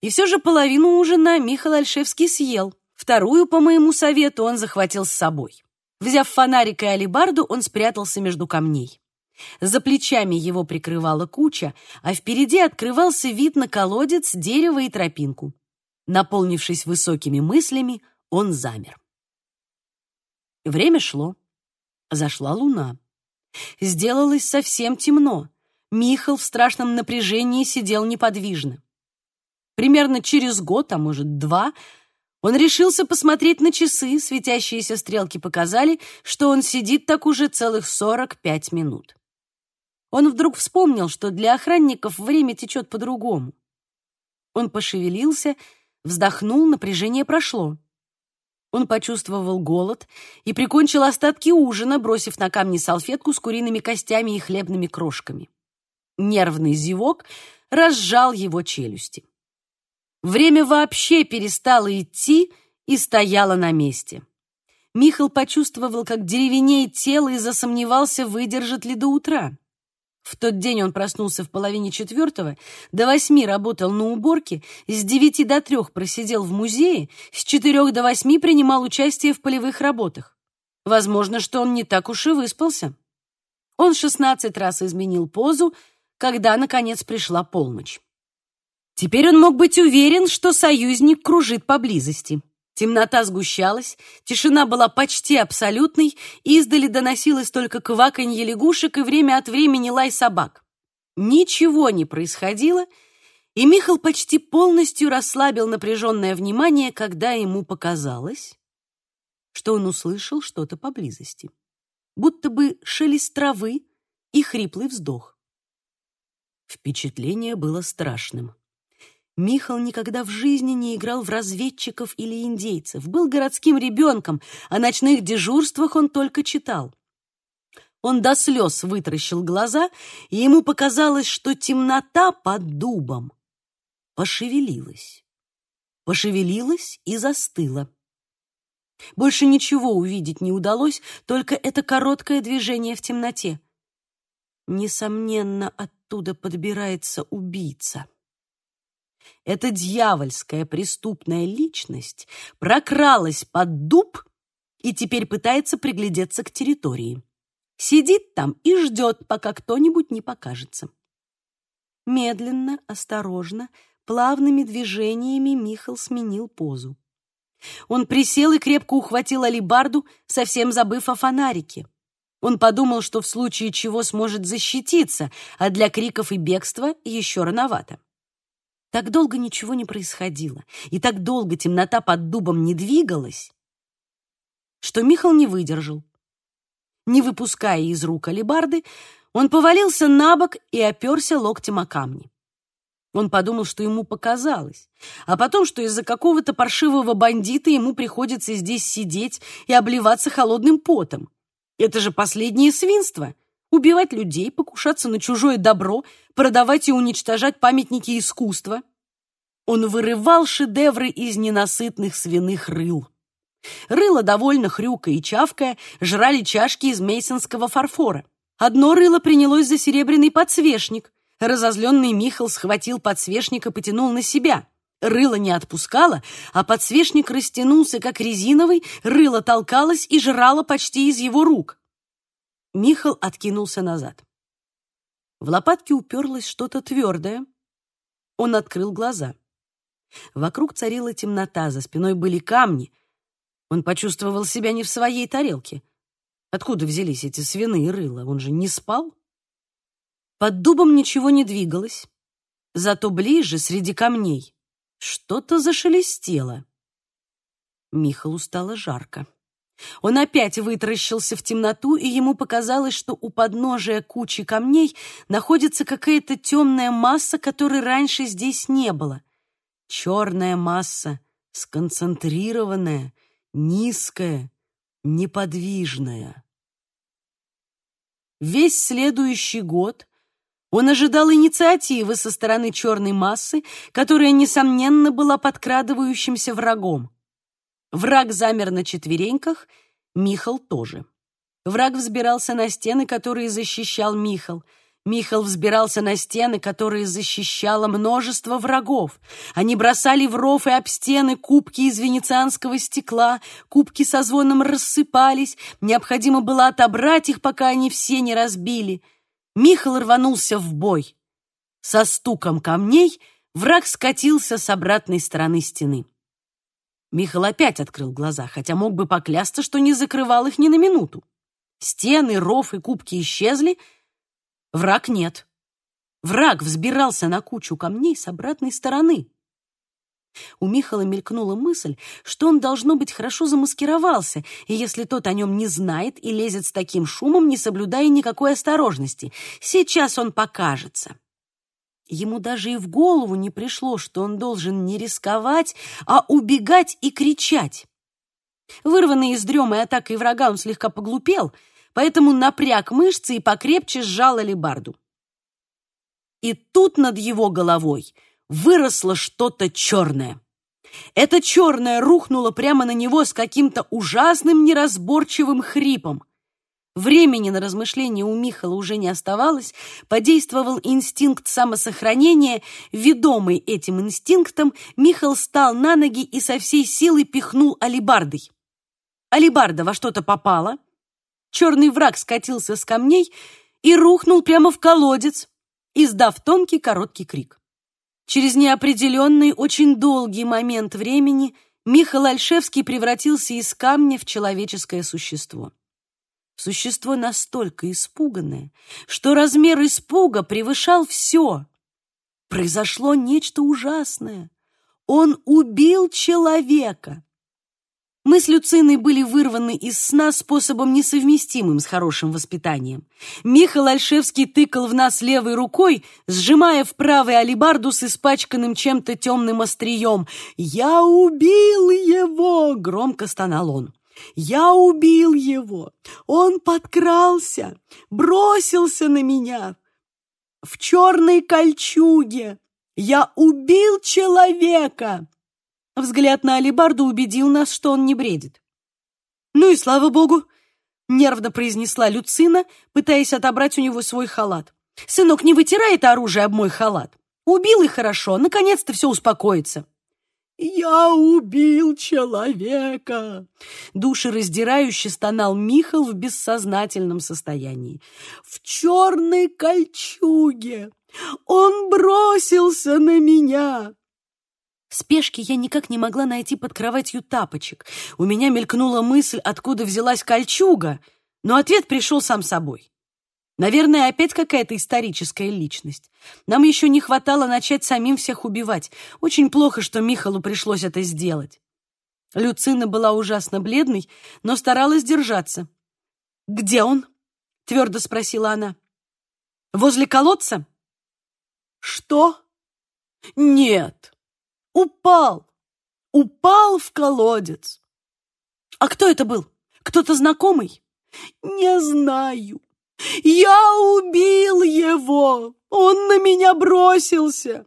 И все же половину ужина Михаил Альшевский съел. Вторую, по моему совету, он захватил с собой. Взяв фонарик и алебарду, он спрятался между камней. За плечами его прикрывала куча, а впереди открывался вид на колодец, дерево и тропинку. Наполнившись высокими мыслями, он замер. Время шло. Зашла луна. Сделалось совсем темно. Михал в страшном напряжении сидел неподвижно. Примерно через год, а может два, он решился посмотреть на часы, светящиеся стрелки показали, что он сидит так уже целых сорок пять минут. Он вдруг вспомнил, что для охранников время течет по-другому. Он пошевелился, вздохнул, напряжение прошло. Он почувствовал голод и прикончил остатки ужина, бросив на камни салфетку с куриными костями и хлебными крошками. Нервный зевок разжал его челюсти. Время вообще перестало идти и стояло на месте. Михал почувствовал, как деревенеет тело и засомневался, выдержит ли до утра. В тот день он проснулся в половине четвертого, до восьми работал на уборке, с девяти до трех просидел в музее, с четырех до восьми принимал участие в полевых работах. Возможно, что он не так уж и выспался. Он шестнадцать раз изменил позу, когда, наконец, пришла полночь. Теперь он мог быть уверен, что союзник кружит поблизости. Темнота сгущалась, тишина была почти абсолютной, издали доносилось только кваканье лягушек и время от времени лай собак. Ничего не происходило, и Михал почти полностью расслабил напряженное внимание, когда ему показалось, что он услышал что-то поблизости, будто бы шелест травы и хриплый вздох. Впечатление было страшным. Михал никогда в жизни не играл в разведчиков или индейцев, был городским ребенком, о ночных дежурствах он только читал. Он до слез вытаращил глаза, и ему показалось, что темнота под дубом пошевелилась. Пошевелилась и застыла. Больше ничего увидеть не удалось, только это короткое движение в темноте. Несомненно, оттуда подбирается убийца. Эта дьявольская преступная личность прокралась под дуб и теперь пытается приглядеться к территории. Сидит там и ждет, пока кто-нибудь не покажется. Медленно, осторожно, плавными движениями Михал сменил позу. Он присел и крепко ухватил алибарду, совсем забыв о фонарике. Он подумал, что в случае чего сможет защититься, а для криков и бегства еще рановато. Так долго ничего не происходило, и так долго темнота под дубом не двигалась, что Михал не выдержал. Не выпуская из рук алебарды, он повалился на бок и оперся локтем о камни. Он подумал, что ему показалось, а потом, что из-за какого-то паршивого бандита ему приходится здесь сидеть и обливаться холодным потом. Это же последнее свинство — убивать людей, покушаться на чужое добро, продавать и уничтожать памятники искусства. Он вырывал шедевры из ненасытных свиных рыл. Рыло, довольно хрюкая и чавкая, жрали чашки из мейсонского фарфора. Одно рыло принялось за серебряный подсвечник. Разозленный Михал схватил подсвечник и потянул на себя. Рыло не отпускало, а подсвечник растянулся, как резиновый, рыло толкалось и жрало почти из его рук. Михал откинулся назад. В лопатке уперлось что-то твердое. Он открыл глаза. Вокруг царила темнота, за спиной были камни. Он почувствовал себя не в своей тарелке. Откуда взялись эти свиные рыла? Он же не спал? Под дубом ничего не двигалось. Зато ближе, среди камней, что-то зашелестело. Михалу стало жарко. Он опять вытаращился в темноту, и ему показалось, что у подножия кучи камней находится какая-то темная масса, которой раньше здесь не было. Черная масса, сконцентрированная, низкая, неподвижная. Весь следующий год он ожидал инициативы со стороны черной массы, которая, несомненно, была подкрадывающимся врагом. Враг замер на четвереньках, Михал тоже. Враг взбирался на стены, которые защищал Михал. Михал взбирался на стены, которые защищало множество врагов. Они бросали в ров и об стены кубки из венецианского стекла, кубки со звоном рассыпались, необходимо было отобрать их, пока они все не разбили. Михал рванулся в бой. Со стуком камней враг скатился с обратной стороны стены. Михал опять открыл глаза, хотя мог бы поклясться, что не закрывал их ни на минуту. Стены, ров и кубки исчезли — Враг нет. Враг взбирался на кучу камней с обратной стороны. У Михала мелькнула мысль, что он, должно быть, хорошо замаскировался, и если тот о нем не знает и лезет с таким шумом, не соблюдая никакой осторожности, сейчас он покажется. Ему даже и в голову не пришло, что он должен не рисковать, а убегать и кричать. Вырванный из дремы атакой врага, он слегка поглупел — поэтому напряг мышцы и покрепче сжал алебарду. И тут над его головой выросло что-то черное. Это черное рухнуло прямо на него с каким-то ужасным неразборчивым хрипом. Времени на размышления у Михала уже не оставалось, подействовал инстинкт самосохранения. Ведомый этим инстинктом, Михал встал на ноги и со всей силы пихнул алибардой. Алибарда во что-то попала, черный враг скатился с камней и рухнул прямо в колодец, издав тонкий короткий крик. Через неопределенный, очень долгий момент времени Михаил Альшевский превратился из камня в человеческое существо. Существо настолько испуганное, что размер испуга превышал все. Произошло нечто ужасное. Он убил человека. Мы с Люциной были вырваны из сна способом несовместимым с хорошим воспитанием. Михаил Альшевский тыкал в нас левой рукой, сжимая в правой алибарду с испачканным чем-то темным острием. «Я убил его!» — громко стонал он. «Я убил его! Он подкрался, бросился на меня в черной кольчуге! Я убил человека!» Взгляд на алибарду убедил нас, что он не бредит. «Ну и слава богу!» — нервно произнесла Люцина, пытаясь отобрать у него свой халат. «Сынок, не вытирай это оружие об мой халат. Убил и хорошо, наконец-то все успокоится». «Я убил человека!» Душераздирающе стонал Михал в бессознательном состоянии. «В черной кольчуге! Он бросился на меня! В спешке я никак не могла найти под кроватью тапочек. У меня мелькнула мысль, откуда взялась кольчуга, но ответ пришел сам собой. Наверное, опять какая-то историческая личность. Нам еще не хватало начать самим всех убивать. Очень плохо, что Михалу пришлось это сделать. Люцина была ужасно бледной, но старалась держаться. «Где он?» — твердо спросила она. «Возле колодца?» «Что?» «Нет, Упал! Упал в колодец! А кто это был? Кто-то знакомый? Не знаю. Я убил его! Он на меня бросился!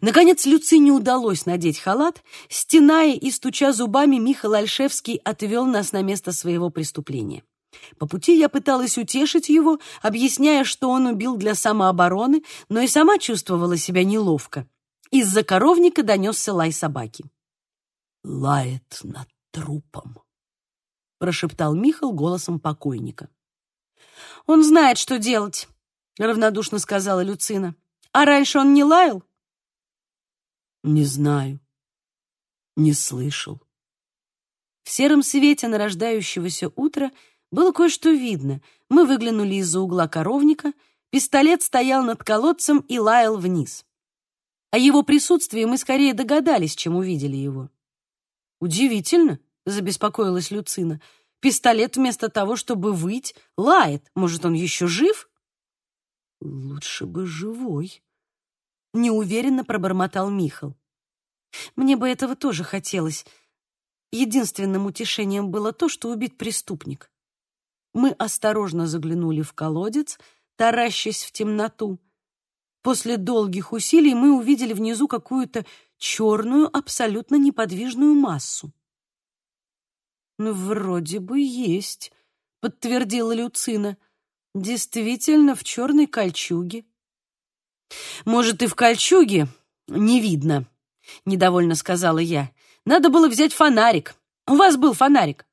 Наконец Люци не удалось надеть халат. Стеная и стуча зубами, Михаил Альшевский отвел нас на место своего преступления. По пути я пыталась утешить его, объясняя, что он убил для самообороны, но и сама чувствовала себя неловко. Из-за коровника донесся лай собаки. «Лает над трупом», — прошептал Михал голосом покойника. «Он знает, что делать», — равнодушно сказала Люцина. «А раньше он не лаял?» «Не знаю. Не слышал». В сером свете нарождающегося утра было кое-что видно. Мы выглянули из-за угла коровника, пистолет стоял над колодцем и лаял вниз. О его присутствии мы скорее догадались, чем увидели его. «Удивительно», — забеспокоилась Люцина. «Пистолет вместо того, чтобы выть, лает. Может, он еще жив?» «Лучше бы живой», — неуверенно пробормотал Михал. «Мне бы этого тоже хотелось. Единственным утешением было то, что убит преступник. Мы осторожно заглянули в колодец, таращась в темноту, После долгих усилий мы увидели внизу какую-то черную, абсолютно неподвижную массу. «Ну, вроде бы есть», — подтвердила Люцина. Действительно, в черной кольчуге. Может, и в кольчуге не видно, недовольно сказала я. Надо было взять фонарик. У вас был фонарик.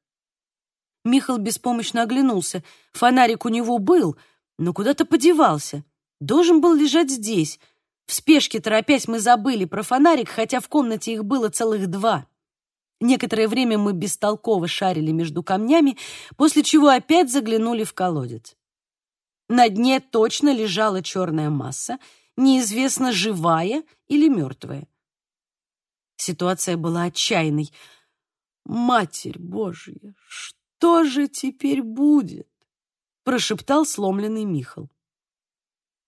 Михал беспомощно оглянулся. Фонарик у него был, но куда-то подевался. Должен был лежать здесь. В спешке, торопясь, мы забыли про фонарик, хотя в комнате их было целых два. Некоторое время мы бестолково шарили между камнями, после чего опять заглянули в колодец. На дне точно лежала черная масса, неизвестно, живая или мертвая. Ситуация была отчаянной. «Матерь Божья, что же теперь будет?» — прошептал сломленный Михал.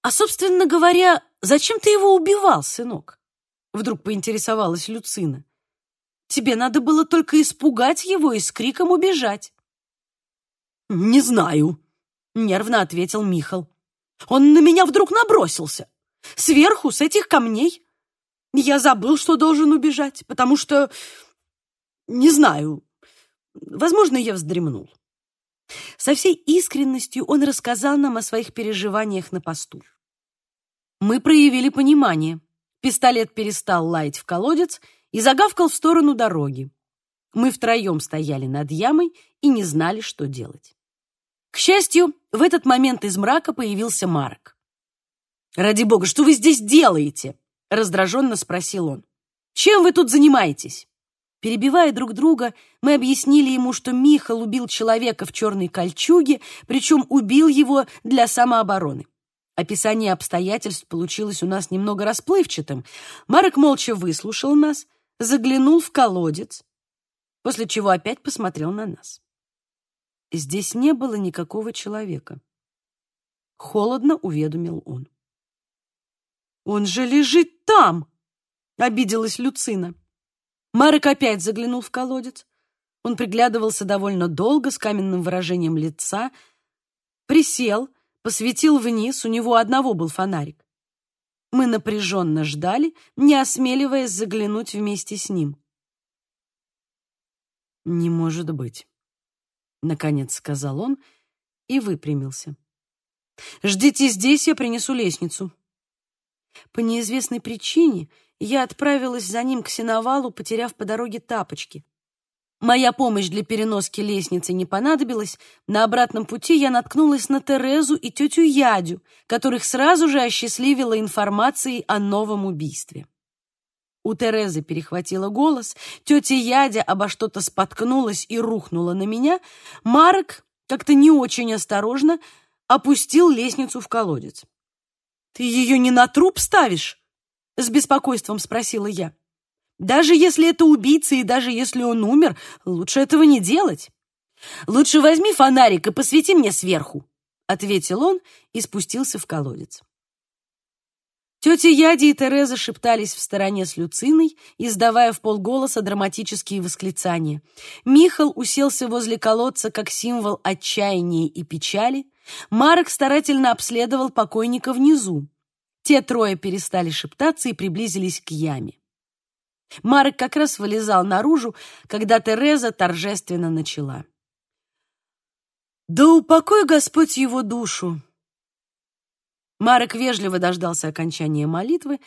«А, собственно говоря, зачем ты его убивал, сынок?» Вдруг поинтересовалась Люцина. Тебе надо было только испугать его и с криком убежать. «Не знаю», — нервно ответил Михал. «Он на меня вдруг набросился. Сверху, с этих камней. Я забыл, что должен убежать, потому что... Не знаю. Возможно, я вздремнул». Со всей искренностью он рассказал нам о своих переживаниях на посту. Мы проявили понимание. Пистолет перестал лаять в колодец, и загавкал в сторону дороги. Мы втроем стояли над ямой и не знали, что делать. К счастью, в этот момент из мрака появился Марк. «Ради бога, что вы здесь делаете?» — раздраженно спросил он. «Чем вы тут занимаетесь?» Перебивая друг друга, мы объяснили ему, что Михал убил человека в черной кольчуге, причем убил его для самообороны. Описание обстоятельств получилось у нас немного расплывчатым. Марк молча выслушал нас, заглянул в колодец, после чего опять посмотрел на нас. Здесь не было никакого человека. Холодно уведомил он. «Он же лежит там!» — обиделась Люцина. Марек опять заглянул в колодец. Он приглядывался довольно долго, с каменным выражением лица, присел, посветил вниз, у него одного был фонарик. Мы напряженно ждали, не осмеливаясь заглянуть вместе с ним. «Не может быть», — наконец сказал он и выпрямился. «Ждите здесь, я принесу лестницу». По неизвестной причине я отправилась за ним к сеновалу, потеряв по дороге тапочки. Моя помощь для переноски лестницы не понадобилась. На обратном пути я наткнулась на Терезу и тетю Ядю, которых сразу же осчастливила информацией о новом убийстве. У Терезы перехватила голос, тетя Ядя обо что-то споткнулась и рухнула на меня. Марк как-то не очень осторожно опустил лестницу в колодец. «Ты ее не на труп ставишь?» — с беспокойством спросила я. Даже если это убийца и даже если он умер, лучше этого не делать. Лучше возьми фонарик и посвети мне сверху, ответил он и спустился в колодец. Тетя Яди и Тереза шептались в стороне с Люциной, издавая в полголоса драматические восклицания. Михал уселся возле колодца как символ отчаяния и печали. Марк старательно обследовал покойника внизу. Те трое перестали шептаться и приблизились к яме. Марк как раз вылезал наружу, когда Тереза торжественно начала. «Да упокой Господь его душу!» Марк вежливо дождался окончания молитвы.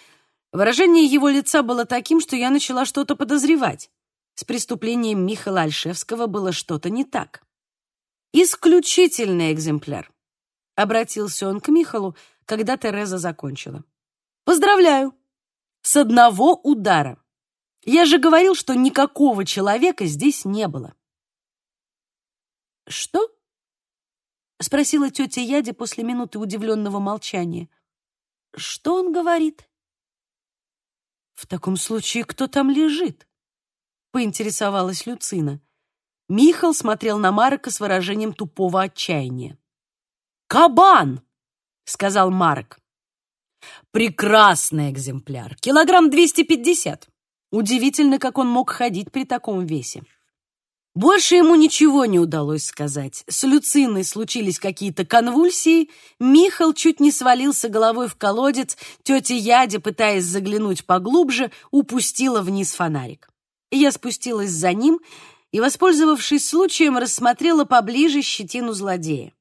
Выражение его лица было таким, что я начала что-то подозревать. С преступлением Михаила Альшевского было что-то не так. «Исключительный экземпляр», — обратился он к Михалу, когда Тереза закончила. «Поздравляю! С одного удара!» Я же говорил, что никакого человека здесь не было. Что? спросила тетя Яде после минуты удивленного молчания. Что он говорит? В таком случае кто там лежит? поинтересовалась Люцина. Михал смотрел на Марка с выражением тупого отчаяния. «Кабан!» — сказал Марк. «Прекрасный экземпляр. Килограмм двести пятьдесят. Удивительно, как он мог ходить при таком весе. Больше ему ничего не удалось сказать. С Люциной случились какие-то конвульсии, Михал чуть не свалился головой в колодец, тетя Ядя, пытаясь заглянуть поглубже, упустила вниз фонарик. Я спустилась за ним и, воспользовавшись случаем, рассмотрела поближе щетину злодея.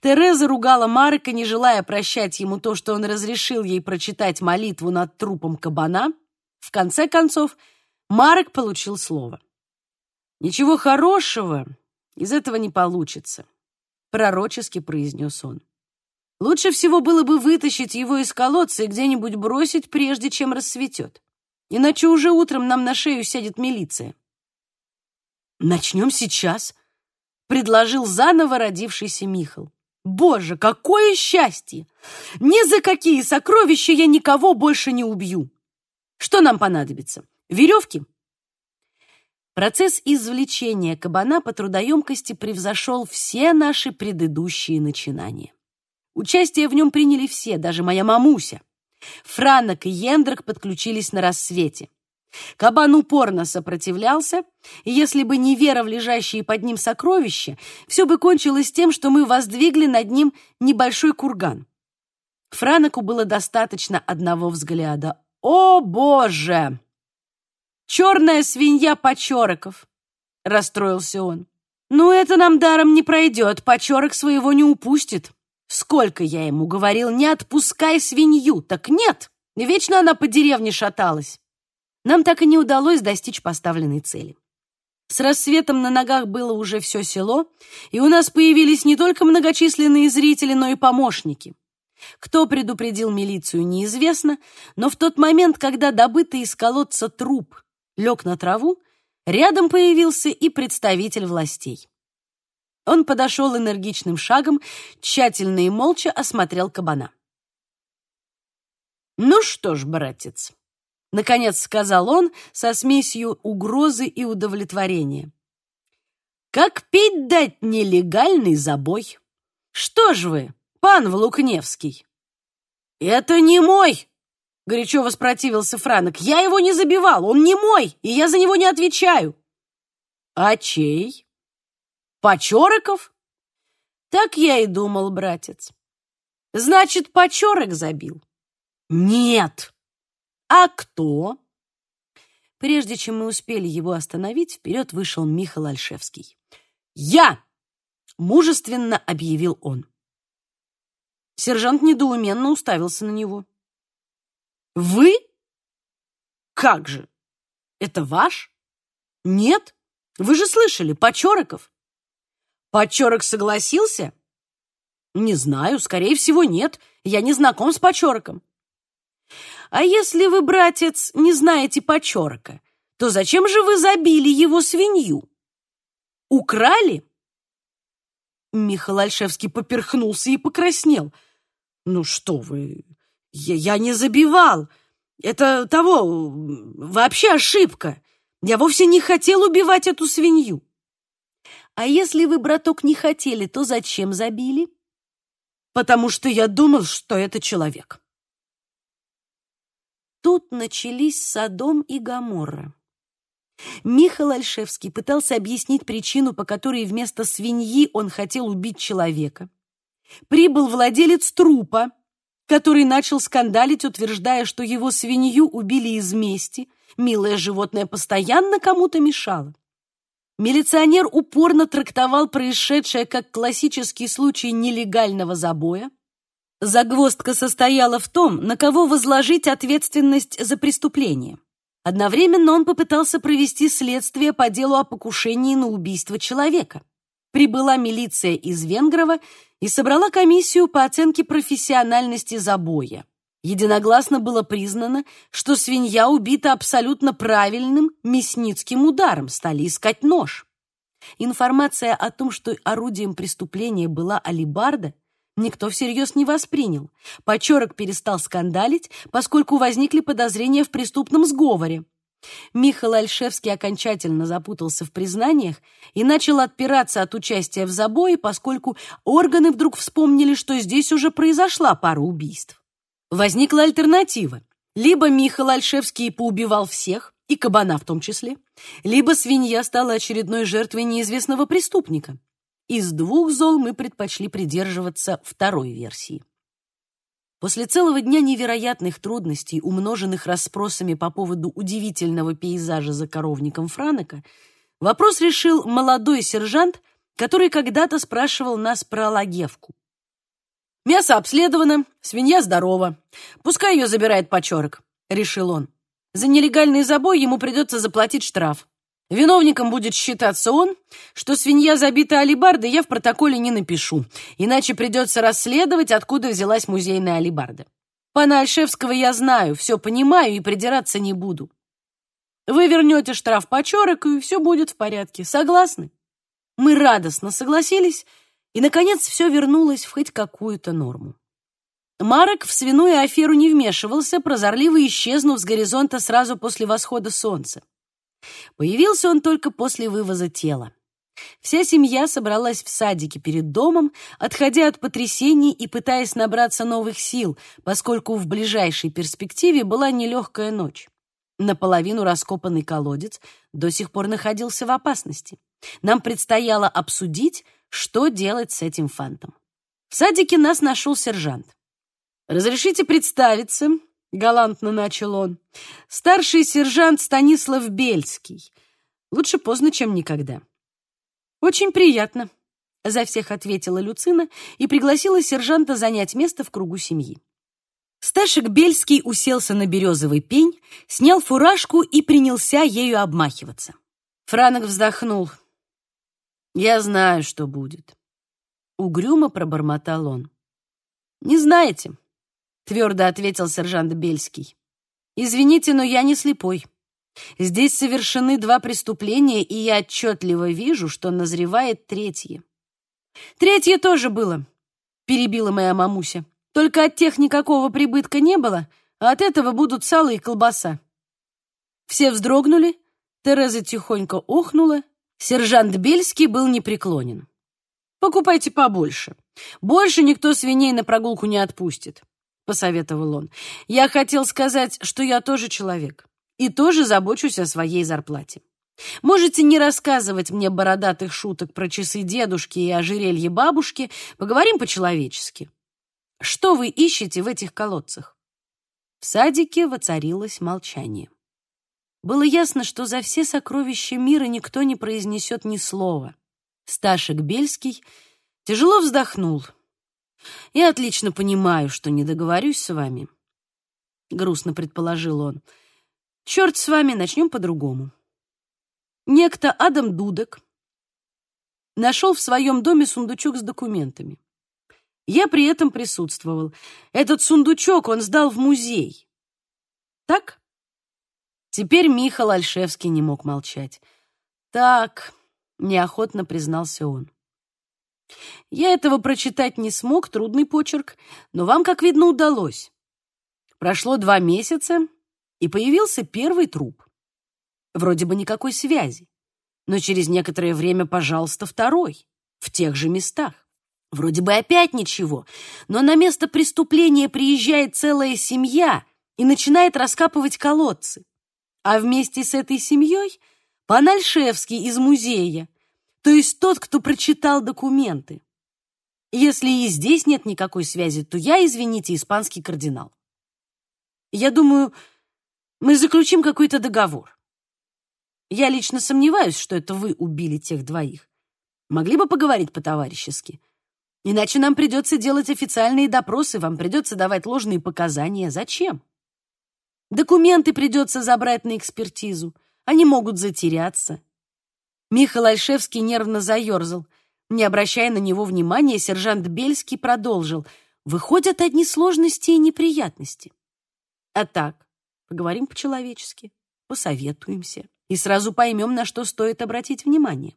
Тереза ругала Марека, не желая прощать ему то, что он разрешил ей прочитать молитву над трупом кабана. В конце концов, Марек получил слово. «Ничего хорошего из этого не получится», — пророчески произнес он. «Лучше всего было бы вытащить его из колодца и где-нибудь бросить, прежде чем рассветет. Иначе уже утром нам на шею сядет милиция». «Начнем сейчас», — предложил заново родившийся Михал. «Боже, какое счастье! Ни за какие сокровища я никого больше не убью! Что нам понадобится? Веревки?» Процесс извлечения кабана по трудоемкости превзошел все наши предыдущие начинания. Участие в нем приняли все, даже моя мамуся. Франок и Ендрак подключились на рассвете. Кабан упорно сопротивлялся, и если бы не вера в лежащие под ним сокровища, все бы кончилось тем, что мы воздвигли над ним небольшой курган. Франоку было достаточно одного взгляда. «О, Боже!» «Черная свинья Почероков!» — расстроился он. «Ну, это нам даром не пройдет, Почерок своего не упустит. Сколько я ему говорил, не отпускай свинью, так нет, вечно она по деревне шаталась» нам так и не удалось достичь поставленной цели. С рассветом на ногах было уже все село, и у нас появились не только многочисленные зрители, но и помощники. Кто предупредил милицию, неизвестно, но в тот момент, когда добытый из колодца труп лег на траву, рядом появился и представитель властей. Он подошел энергичным шагом, тщательно и молча осмотрел кабана. «Ну что ж, братец», Наконец сказал он со смесью угрозы и удовлетворения. Как пить дать нелегальный забой? Что ж вы, пан Влукневский? Это не мой, горячо воспротивился Франок. Я его не забивал, он не мой, и я за него не отвечаю. А чей? Почероков? Так я и думал, братец. Значит, Почерок забил? Нет, «А кто?» Прежде чем мы успели его остановить, вперед вышел Михаил Альшевский. «Я!» — мужественно объявил он. Сержант недоуменно уставился на него. «Вы? Как же? Это ваш? Нет? Вы же слышали, Почероков?» «Почерок согласился?» «Не знаю, скорее всего, нет. Я не знаком с Почероком. А если вы, братец, не знаете почерка, то зачем же вы забили его свинью? Украли? Михаил Альшевский поперхнулся и покраснел. Ну что вы, я, я не забивал. Это того, вообще ошибка. Я вовсе не хотел убивать эту свинью. А если вы, браток, не хотели, то зачем забили? Потому что я думал, что это человек. Тут начались Содом и Гоморра. Михаил Альшевский пытался объяснить причину, по которой вместо свиньи он хотел убить человека. Прибыл владелец трупа, который начал скандалить, утверждая, что его свинью убили из мести. Милое животное постоянно кому-то мешало. Милиционер упорно трактовал происшедшее как классический случай нелегального забоя, Загвоздка состояла в том, на кого возложить ответственность за преступление. Одновременно он попытался провести следствие по делу о покушении на убийство человека. Прибыла милиция из Венгрова и собрала комиссию по оценке профессиональности забоя. Единогласно было признано, что свинья убита абсолютно правильным мясницким ударом, стали искать нож. Информация о том, что орудием преступления была алибарда, никто всерьез не воспринял. Почерок перестал скандалить, поскольку возникли подозрения в преступном сговоре. Михаил Альшевский окончательно запутался в признаниях и начал отпираться от участия в забое, поскольку органы вдруг вспомнили, что здесь уже произошла пара убийств. Возникла альтернатива. Либо Михаил Альшевский поубивал всех, и кабана в том числе, либо свинья стала очередной жертвой неизвестного преступника. Из двух зол мы предпочли придерживаться второй версии. После целого дня невероятных трудностей, умноженных расспросами по поводу удивительного пейзажа за коровником Франока, вопрос решил молодой сержант который когда-то спрашивал нас про Лагевку. «Мясо обследовано, свинья здорова. Пускай ее забирает почерк», — решил он. «За нелегальный забой ему придется заплатить штраф. Виновником будет считаться он, что свинья забита алибардой я в протоколе не напишу, иначе придется расследовать, откуда взялась музейная алибарда. Пана Альшевского я знаю, все понимаю и придираться не буду. Вы вернете штраф почерок, и все будет в порядке. Согласны? Мы радостно согласились, и, наконец, все вернулось в хоть какую-то норму. Марок в свиную аферу не вмешивался, прозорливо исчезнув с горизонта сразу после восхода солнца. Появился он только после вывоза тела. Вся семья собралась в садике перед домом, отходя от потрясений и пытаясь набраться новых сил, поскольку в ближайшей перспективе была нелегкая ночь. Наполовину раскопанный колодец до сих пор находился в опасности. Нам предстояло обсудить, что делать с этим фантом. В садике нас нашел сержант. «Разрешите представиться», — галантно начал он, «старший сержант Станислав Бельский. Лучше поздно, чем никогда». «Очень приятно», — за всех ответила Люцина и пригласила сержанта занять место в кругу семьи. Сташек Бельский уселся на березовый пень, снял фуражку и принялся ею обмахиваться. Франок вздохнул. «Я знаю, что будет». Угрюмо пробормотал он. «Не знаете», — твердо ответил сержант Бельский. «Извините, но я не слепой. Здесь совершены два преступления, и я отчетливо вижу, что назревает третье». «Третье тоже было», — перебила моя мамуся. Только от тех никакого прибытка не было, а от этого будут сало и колбаса. Все вздрогнули, Тереза тихонько охнула, сержант Бельский был непреклонен. «Покупайте побольше. Больше никто свиней на прогулку не отпустит», — посоветовал он. «Я хотел сказать, что я тоже человек и тоже забочусь о своей зарплате. Можете не рассказывать мне бородатых шуток про часы дедушки и ожерелье бабушки, поговорим по-человечески. Что вы ищете в этих колодцах?» В садике воцарилось молчание. Было ясно, что за все сокровища мира никто не произнесет ни слова. Сташек Бельский тяжело вздохнул. «Я отлично понимаю, что не договорюсь с вами», — грустно предположил он. «Черт с вами, начнем по-другому». Некто Адам Дудек нашел в своем доме сундучок с документами. Я при этом присутствовал. Этот сундучок он сдал в музей. Так? Теперь Михаил Альшевский не мог молчать. Так, неохотно признался он. Я этого прочитать не смог, трудный почерк, но вам, как видно, удалось. Прошло два месяца, и появился первый труп. Вроде бы никакой связи, но через некоторое время, пожалуйста, второй, в тех же местах. Вроде бы опять ничего, но на место преступления приезжает целая семья и начинает раскапывать колодцы. А вместе с этой семьей пан Альшевский из музея, то есть тот, кто прочитал документы. Если и здесь нет никакой связи, то я, извините, испанский кардинал. Я думаю, мы заключим какой-то договор. Я лично сомневаюсь, что это вы убили тех двоих. Могли бы поговорить по-товарищески. Иначе нам придется делать официальные допросы, вам придется давать ложные показания. Зачем? Документы придется забрать на экспертизу. Они могут затеряться. Михаил Альшевский нервно заерзал. Не обращая на него внимания, сержант Бельский продолжил. Выходят одни сложности и неприятности. А так, поговорим по-человечески, посоветуемся и сразу поймем, на что стоит обратить внимание.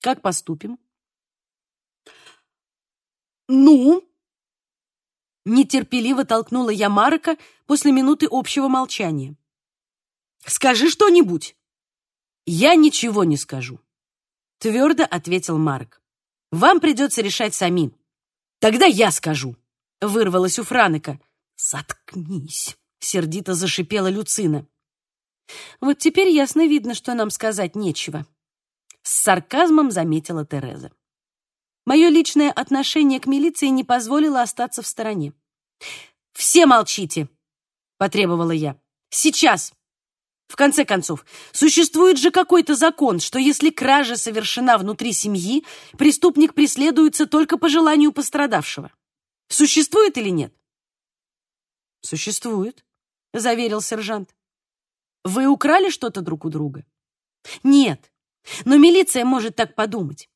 Как поступим? «Ну?» Нетерпеливо толкнула я Марка после минуты общего молчания. «Скажи что-нибудь!» «Я ничего не скажу», — твердо ответил Марк. «Вам придется решать самим». «Тогда я скажу», — вырвалась у Франека. «Заткнись», — сердито зашипела Люцина. «Вот теперь ясно видно, что нам сказать нечего», — с сарказмом заметила Тереза. Мое личное отношение к милиции не позволило остаться в стороне. «Все молчите!» — потребовала я. «Сейчас!» В конце концов, существует же какой-то закон, что если кража совершена внутри семьи, преступник преследуется только по желанию пострадавшего. Существует или нет? Существует, заверил сержант. Вы украли что-то друг у друга? Нет, но милиция может так подумать.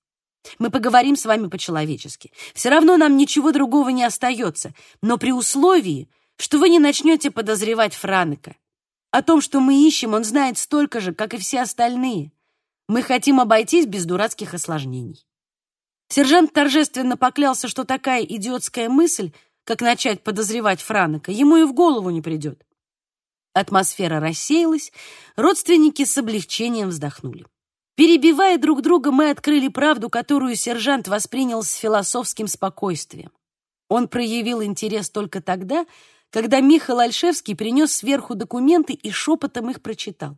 Мы поговорим с вами по-человечески. Все равно нам ничего другого не остается, но при условии, что вы не начнете подозревать Франека. О том, что мы ищем, он знает столько же, как и все остальные. Мы хотим обойтись без дурацких осложнений. Сержант торжественно поклялся, что такая идиотская мысль, как начать подозревать Франека, ему и в голову не придет. Атмосфера рассеялась, родственники с облегчением вздохнули. Перебивая друг друга, мы открыли правду, которую сержант воспринял с философским спокойствием. Он проявил интерес только тогда, когда Михаил Альшевский принес сверху документы и шепотом их прочитал.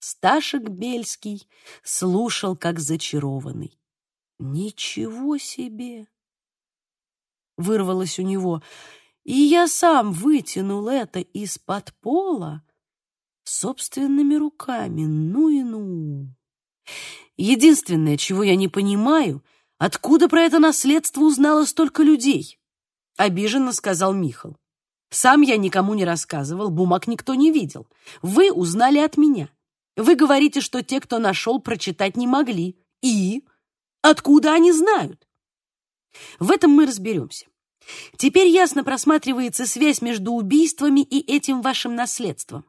Сташек Бельский слушал, как зачарованный. «Ничего себе!» Вырвалось у него, и я сам вытянул это из-под пола собственными руками. Ну и ну! Единственное, чего я не понимаю, откуда про это наследство узнало столько людей? Обиженно сказал Михал. Сам я никому не рассказывал, бумаг никто не видел. Вы узнали от меня. Вы говорите, что те, кто нашел, прочитать не могли. И? Откуда они знают? В этом мы разберемся. Теперь ясно просматривается связь между убийствами и этим вашим наследством.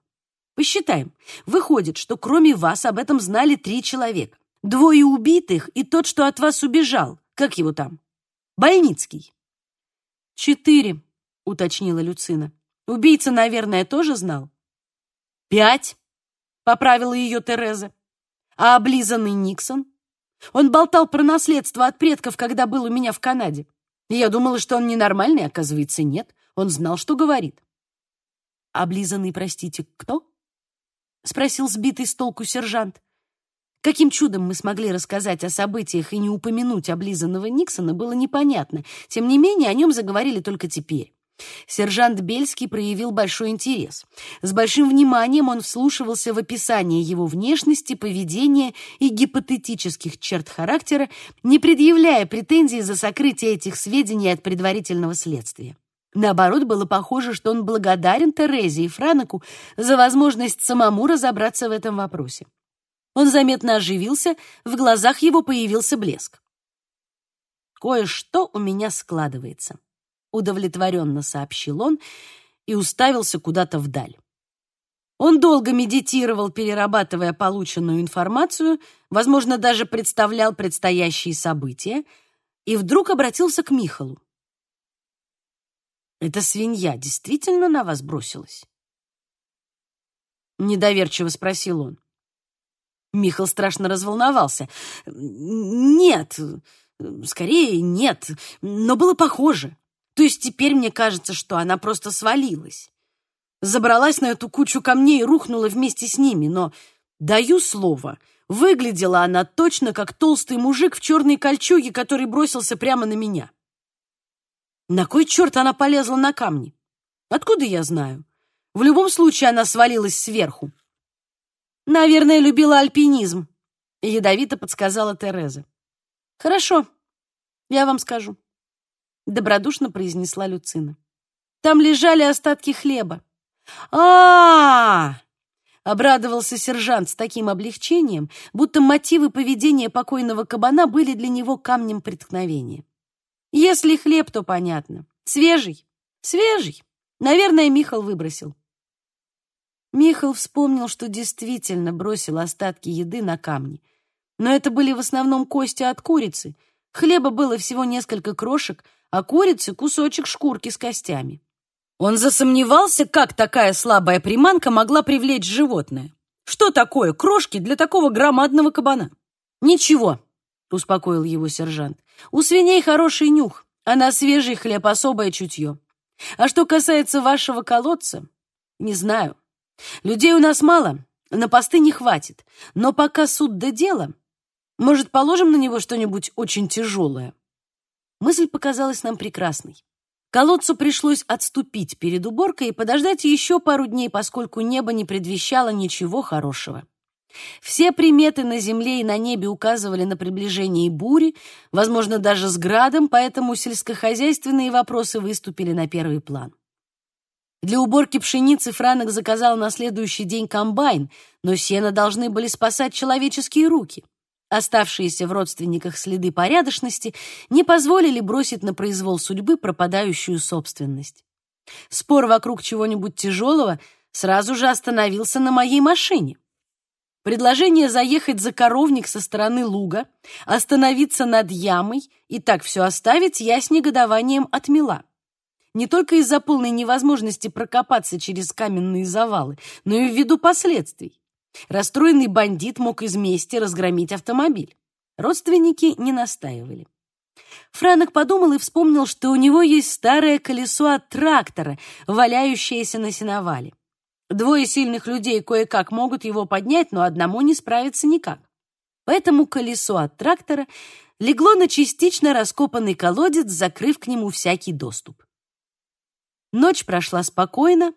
Посчитаем. Выходит, что кроме вас об этом знали три человека. Двое убитых и тот, что от вас убежал. Как его там? Больницкий. Четыре, уточнила Люцина. Убийца, наверное, тоже знал. Пять, поправила ее Тереза. А облизанный Никсон? Он болтал про наследство от предков, когда был у меня в Канаде. Я думала, что он ненормальный, оказывается, нет. Он знал, что говорит. Облизанный, простите, кто? Спросил сбитый с толку сержант. Каким чудом мы смогли рассказать о событиях и не упомянуть облизанного Никсона, было непонятно. Тем не менее, о нем заговорили только теперь. Сержант Бельский проявил большой интерес. С большим вниманием он вслушивался в описание его внешности, поведения и гипотетических черт характера, не предъявляя претензий за сокрытие этих сведений от предварительного следствия. Наоборот, было похоже, что он благодарен Терезе и Франеку за возможность самому разобраться в этом вопросе. Он заметно оживился, в глазах его появился блеск. «Кое-что у меня складывается», — удовлетворенно сообщил он и уставился куда-то вдаль. Он долго медитировал, перерабатывая полученную информацию, возможно, даже представлял предстоящие события, и вдруг обратился к Михалу. «Эта свинья действительно на вас бросилась?» Недоверчиво спросил он. Михал страшно разволновался. «Нет, скорее нет, но было похоже. То есть теперь мне кажется, что она просто свалилась. Забралась на эту кучу камней и рухнула вместе с ними, но, даю слово, выглядела она точно как толстый мужик в черной кольчуге, который бросился прямо на меня. На кой черт она полезла на камни? Откуда я знаю? В любом случае она свалилась сверху. Наверное, любила альпинизм, ядовито подсказала Тереза. Хорошо, я вам скажу, добродушно произнесла Люцина. Там лежали остатки хлеба. А, -а, -а, обрадовался сержант с таким облегчением, будто мотивы поведения покойного кабана были для него камнем преткновения. Если хлеб, то понятно. Свежий? Свежий. Наверное, Михал выбросил. Михал вспомнил, что действительно бросил остатки еды на камни. Но это были в основном кости от курицы. Хлеба было всего несколько крошек, а курицы — кусочек шкурки с костями. Он засомневался, как такая слабая приманка могла привлечь животное. Что такое крошки для такого громадного кабана? «Ничего», — успокоил его сержант. «У свиней хороший нюх, а на свежий хлеб особое чутье. А что касается вашего колодца, не знаю. Людей у нас мало, на посты не хватит. Но пока суд до дела, может, положим на него что-нибудь очень тяжелое? Мысль показалась нам прекрасной. Колодцу пришлось отступить перед уборкой и подождать еще пару дней, поскольку небо не предвещало ничего хорошего. Все приметы на земле и на небе указывали на приближение бури, возможно, даже с градом, поэтому сельскохозяйственные вопросы выступили на первый план. Для уборки пшеницы Франок заказал на следующий день комбайн, но сено должны были спасать человеческие руки. Оставшиеся в родственниках следы порядочности не позволили бросить на произвол судьбы пропадающую собственность. Спор вокруг чего-нибудь тяжелого сразу же остановился на моей машине. Предложение заехать за коровник со стороны луга, остановиться над ямой и так все оставить я с негодованием отмела. Не только из-за полной невозможности прокопаться через каменные завалы, но и ввиду последствий. Расстроенный бандит мог из мести разгромить автомобиль. Родственники не настаивали. Франок подумал и вспомнил, что у него есть старое колесо от трактора, валяющееся на сеновале. Двое сильных людей кое-как могут его поднять, но одному не справиться никак. Поэтому колесо от трактора легло на частично раскопанный колодец, закрыв к нему всякий доступ. Ночь прошла спокойно,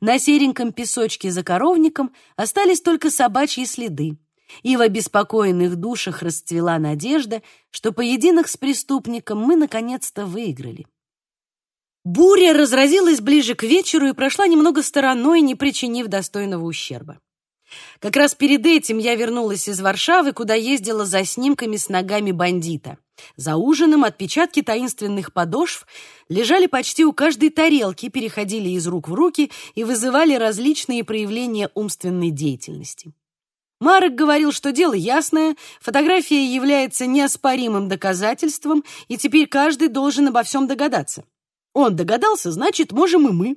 на сереньком песочке за коровником остались только собачьи следы, и в обеспокоенных душах расцвела надежда, что поединок с преступником мы наконец-то выиграли. Буря разразилась ближе к вечеру и прошла немного стороной, не причинив достойного ущерба. Как раз перед этим я вернулась из Варшавы, куда ездила за снимками с ногами бандита. За ужином отпечатки таинственных подошв лежали почти у каждой тарелки, переходили из рук в руки и вызывали различные проявления умственной деятельности. Марек говорил, что дело ясное, фотография является неоспоримым доказательством, и теперь каждый должен обо всем догадаться. Он догадался, значит, можем и мы.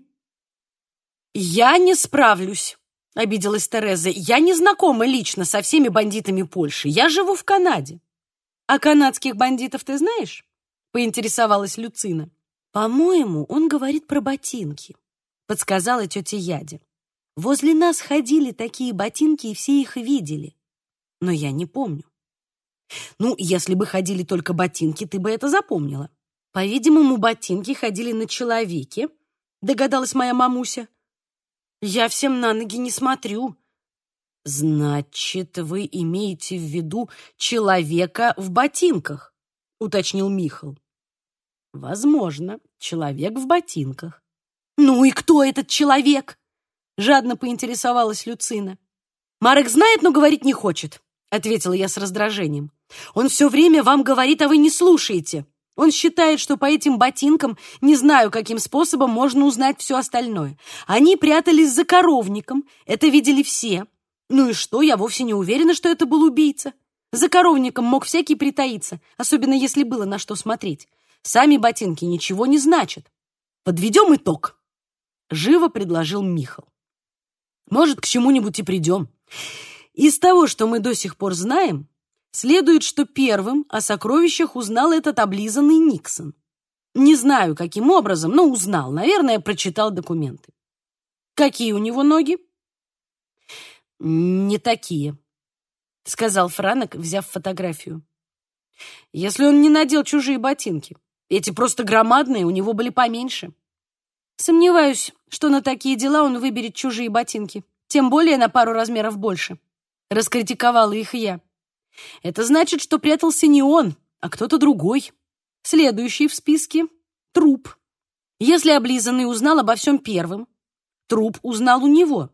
«Я не справлюсь», — обиделась Тереза. «Я не знакома лично со всеми бандитами Польши. Я живу в Канаде». «А канадских бандитов ты знаешь?» — поинтересовалась Люцина. «По-моему, он говорит про ботинки», — подсказала тетя Ядя. «Возле нас ходили такие ботинки, и все их видели. Но я не помню». «Ну, если бы ходили только ботинки, ты бы это запомнила». «По-видимому, ботинки ходили на человеке», — догадалась моя мамуся. «Я всем на ноги не смотрю», «Значит, вы имеете в виду человека в ботинках?» — уточнил Михал. «Возможно, человек в ботинках». «Ну и кто этот человек?» — жадно поинтересовалась Люцина. «Марек знает, но говорить не хочет», — ответила я с раздражением. «Он все время вам говорит, а вы не слушаете. Он считает, что по этим ботинкам не знаю, каким способом можно узнать все остальное. Они прятались за коровником, это видели все». Ну и что, я вовсе не уверена, что это был убийца. За коровником мог всякий притаиться, особенно если было на что смотреть. Сами ботинки ничего не значат. Подведем итог. Живо предложил Михал. Может, к чему-нибудь и придем. Из того, что мы до сих пор знаем, следует, что первым о сокровищах узнал этот облизанный Никсон. Не знаю, каким образом, но узнал. Наверное, прочитал документы. Какие у него ноги? «Не такие», — сказал Франок, взяв фотографию. «Если он не надел чужие ботинки. Эти просто громадные, у него были поменьше. Сомневаюсь, что на такие дела он выберет чужие ботинки, тем более на пару размеров больше». Раскритиковала их я. «Это значит, что прятался не он, а кто-то другой. Следующий в списке — труп. Если облизанный узнал обо всем первым, труп узнал у него».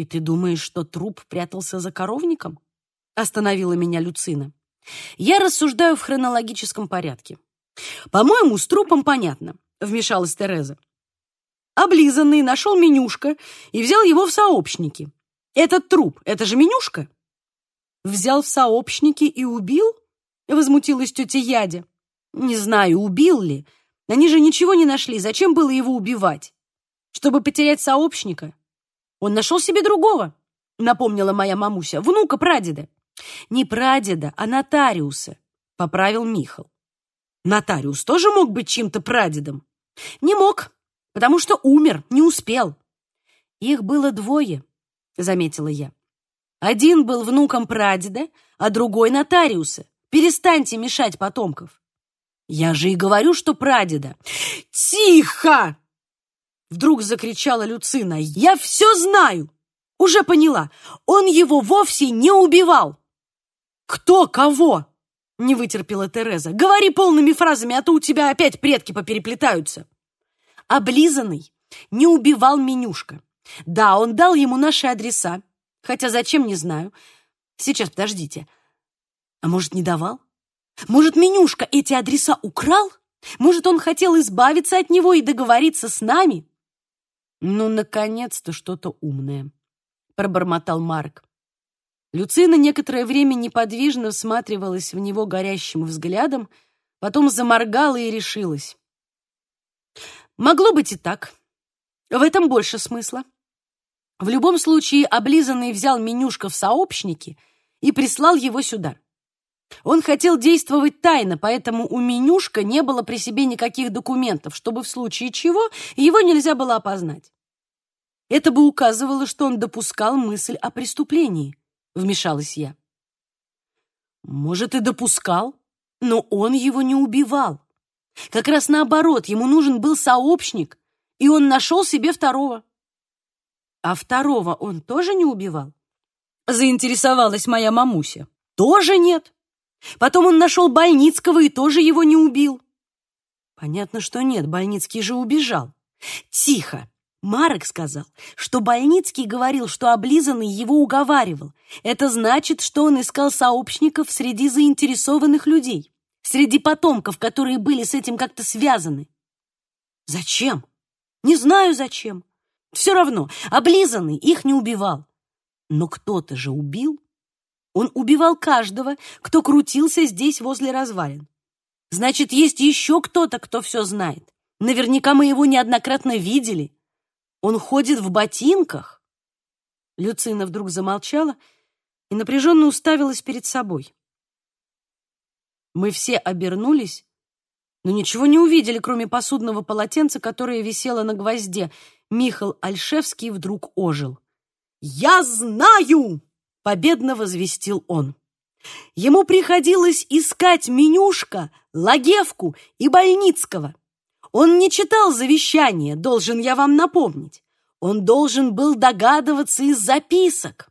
«И ты думаешь, что труп прятался за коровником?» — остановила меня Люцина. «Я рассуждаю в хронологическом порядке. По-моему, с трупом понятно», — вмешалась Тереза. Облизанный нашел менюшка и взял его в сообщники. Этот труп — это же менюшка. Взял в сообщники и убил? Возмутилась тетя Ядя. Не знаю, убил ли. Они же ничего не нашли. Зачем было его убивать? Чтобы потерять сообщника? Он нашел себе другого, напомнила моя мамуся, внука прадеда. Не прадеда, а нотариуса, поправил Михал. Нотариус тоже мог быть чьим-то прадедом? Не мог, потому что умер, не успел. Их было двое, заметила я. Один был внуком прадеда, а другой нотариуса. Перестаньте мешать потомков. Я же и говорю, что прадеда. Тихо! Вдруг закричала Люцина. Я все знаю. Уже поняла. Он его вовсе не убивал. Кто кого? Не вытерпела Тереза. Говори полными фразами, а то у тебя опять предки попереплетаются. Облизанный не убивал менюшка. Да, он дал ему наши адреса. Хотя зачем, не знаю. Сейчас, подождите. А может, не давал? Может, менюшка эти адреса украл? Может, он хотел избавиться от него и договориться с нами? Ну, наконец-то что-то умное, пробормотал Марк. Люцина некоторое время неподвижно всматривалась в него горящим взглядом, потом заморгала и решилась. Могло быть и так. В этом больше смысла. В любом случае, облизанный взял менюшка в сообщники и прислал его сюда. Он хотел действовать тайно, поэтому у менюшка не было при себе никаких документов, чтобы в случае чего его нельзя было опознать. Это бы указывало, что он допускал мысль о преступлении, вмешалась я. Может, и допускал, но он его не убивал. Как раз наоборот, ему нужен был сообщник, и он нашел себе второго. А второго он тоже не убивал? Заинтересовалась моя мамуся. Тоже нет. Потом он нашел Больницкого и тоже его не убил. Понятно, что нет, Больницкий же убежал. Тихо. Марек сказал, что Больницкий говорил, что облизанный его уговаривал. Это значит, что он искал сообщников среди заинтересованных людей, среди потомков, которые были с этим как-то связаны. Зачем? Не знаю зачем. Все равно, облизанный их не убивал. Но кто-то же убил. Он убивал каждого, кто крутился здесь возле развалин. Значит, есть еще кто-то, кто все знает. Наверняка мы его неоднократно видели. Он ходит в ботинках. Люцина вдруг замолчала и напряженно уставилась перед собой. Мы все обернулись, но ничего не увидели, кроме посудного полотенца, которое висело на гвозде. Михал Альшевский вдруг ожил. «Я знаю!» Победно возвестил он. Ему приходилось искать менюшка, Лагевку и Больницкого. Он не читал завещание, должен я вам напомнить. Он должен был догадываться из записок.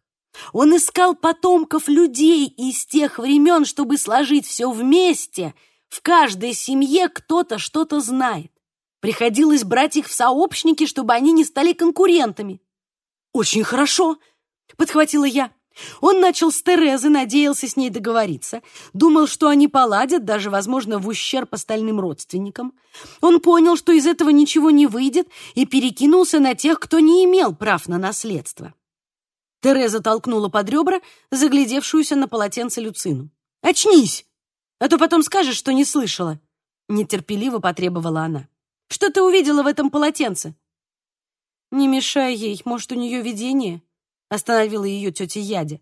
Он искал потомков людей из тех времен, чтобы сложить все вместе. В каждой семье кто-то что-то знает. Приходилось брать их в сообщники, чтобы они не стали конкурентами. «Очень хорошо», — подхватила я. Он начал с Терезы, надеялся с ней договориться, думал, что они поладят, даже, возможно, в ущерб остальным родственникам. Он понял, что из этого ничего не выйдет, и перекинулся на тех, кто не имел прав на наследство. Тереза толкнула под ребра заглядевшуюся на полотенце Люцину. «Очнись, а то потом скажешь, что не слышала», — нетерпеливо потребовала она. «Что ты увидела в этом полотенце?» «Не мешай ей, может, у нее видение?» Остановила ее тетя Яде.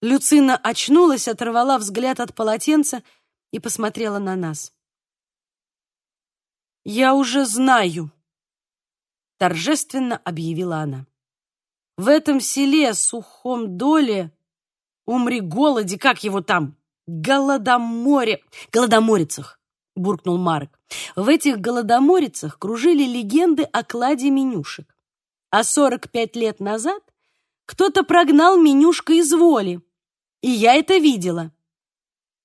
Люцина очнулась, оторвала взгляд от полотенца и посмотрела на нас. «Я уже знаю», — торжественно объявила она. «В этом селе, сухом доле, умри голоде, как его там, голодоморе, голодоморицах», — буркнул Марк. В этих голодоморицах кружили легенды о кладе менюшек. А сорок пять лет назад кто-то прогнал менюшка из воли, и я это видела.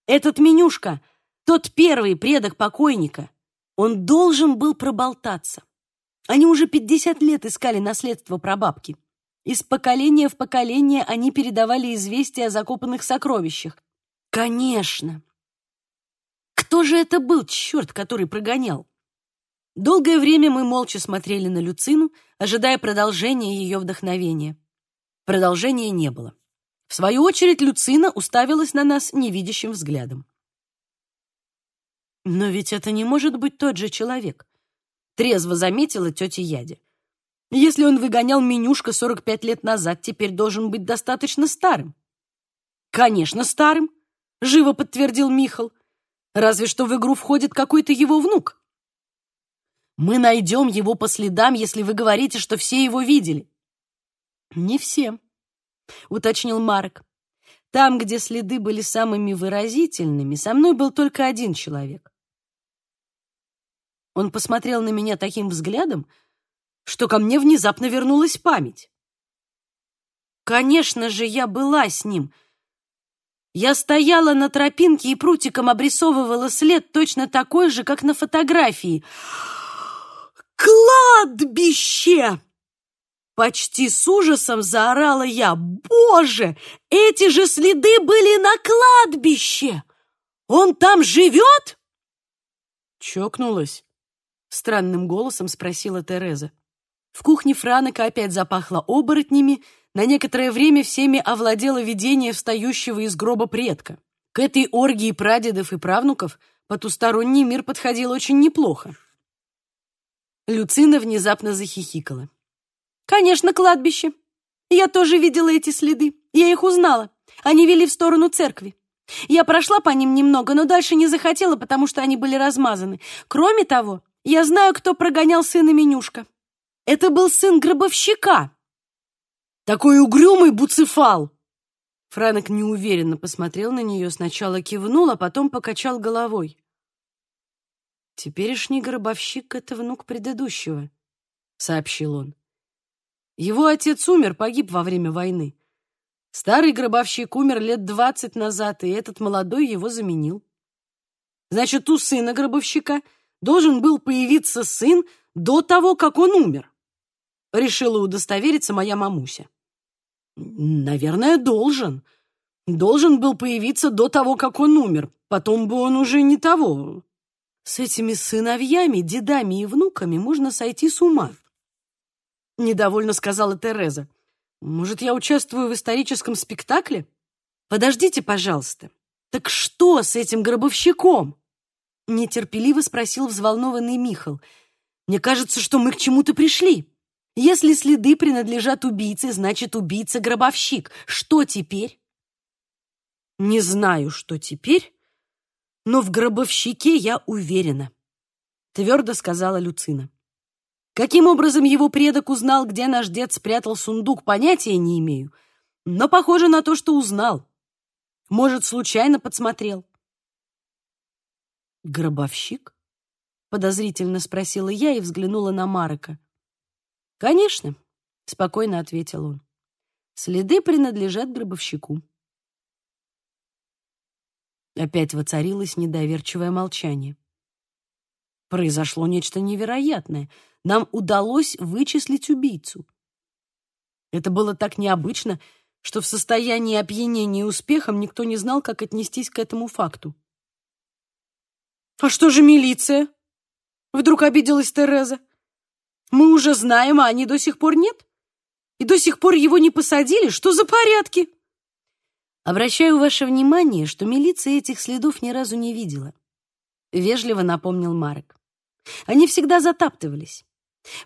Этот менюшка, тот первый предок покойника, он должен был проболтаться. Они уже пятьдесят лет искали наследство прабабки. Из поколения в поколение они передавали известия о закопанных сокровищах. Конечно! Кто же это был, черт, который прогонял? Долгое время мы молча смотрели на Люцину, ожидая продолжения ее вдохновения. Продолжения не было. В свою очередь Люцина уставилась на нас невидящим взглядом. «Но ведь это не может быть тот же человек», — трезво заметила тетя Яде. «Если он выгонял менюшка 45 лет назад, теперь должен быть достаточно старым». «Конечно, старым», — живо подтвердил Михал. «Разве что в игру входит какой-то его внук». «Мы найдем его по следам, если вы говорите, что все его видели. «Не все», — уточнил Марк. «Там, где следы были самыми выразительными, со мной был только один человек. Он посмотрел на меня таким взглядом, что ко мне внезапно вернулась память. Конечно же, я была с ним. Я стояла на тропинке и прутиком обрисовывала след точно такой же, как на фотографии. «Кладбище!» Почти с ужасом заорала я. «Боже, эти же следы были на кладбище! Он там живет?» «Чокнулась?» — странным голосом спросила Тереза. В кухне Франока опять запахло оборотнями, на некоторое время всеми овладело видение встающего из гроба предка. К этой оргии прадедов и правнуков потусторонний мир подходил очень неплохо. Люцина внезапно захихикала. «Конечно, кладбище. Я тоже видела эти следы. Я их узнала. Они вели в сторону церкви. Я прошла по ним немного, но дальше не захотела, потому что они были размазаны. Кроме того, я знаю, кто прогонял сына Менюшка. Это был сын гробовщика. Такой угрюмый буцефал!» Франок неуверенно посмотрел на нее, сначала кивнул, а потом покачал головой. «Теперешний гробовщик — это внук предыдущего», — сообщил он. «Его отец умер, погиб во время войны. Старый гробовщик умер лет двадцать назад, и этот молодой его заменил. Значит, у сына гробовщика должен был появиться сын до того, как он умер решила удостовериться моя мамуся. Наверное, должен. Должен был появиться до того, как он умер. Потом бы он уже не того. С этими сыновьями, дедами и внуками можно сойти с ума. Недовольно сказала Тереза. Может, я участвую в историческом спектакле? Подождите, пожалуйста. Так что с этим гробовщиком? Нетерпеливо спросил взволнованный Михал. Мне кажется, что мы к чему-то пришли. Если следы принадлежат убийце, значит, убийца — гробовщик. Что теперь? Не знаю, что теперь, но в гробовщике я уверена, — твердо сказала Люцина. Каким образом его предок узнал, где наш дед спрятал сундук, понятия не имею, но похоже на то, что узнал. Может, случайно подсмотрел. «Гробовщик?» — подозрительно спросила я и взглянула на Марека. «Конечно», — спокойно ответил он. «Следы принадлежат гробовщику». Опять воцарилось недоверчивое молчание. Произошло нечто невероятное. Нам удалось вычислить убийцу. Это было так необычно, что в состоянии опьянения успехом никто не знал, как отнестись к этому факту. «А что же милиция?» Вдруг обиделась Тереза. Мы уже знаем, а они до сих пор нет? И до сих пор его не посадили? Что за порядки? Обращаю ваше внимание, что милиция этих следов ни разу не видела. Вежливо напомнил Марек. Они всегда затаптывались.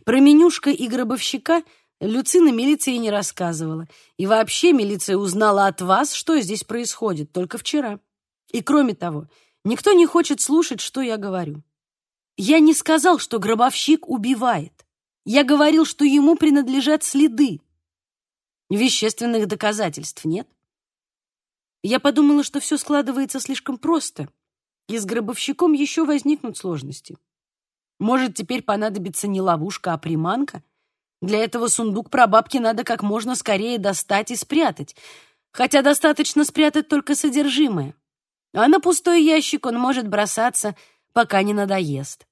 Про менюшка и гробовщика Люцина милиции не рассказывала. И вообще милиция узнала от вас, что здесь происходит, только вчера. И кроме того, никто не хочет слушать, что я говорю. Я не сказал, что гробовщик убивает. Я говорил, что ему принадлежат следы. Вещественных доказательств нет. Я подумала, что все складывается слишком просто, и с гробовщиком еще возникнут сложности. Может, теперь понадобится не ловушка, а приманка? Для этого сундук прабабки надо как можно скорее достать и спрятать, хотя достаточно спрятать только содержимое. А на пустой ящик он может бросаться, пока не надоест.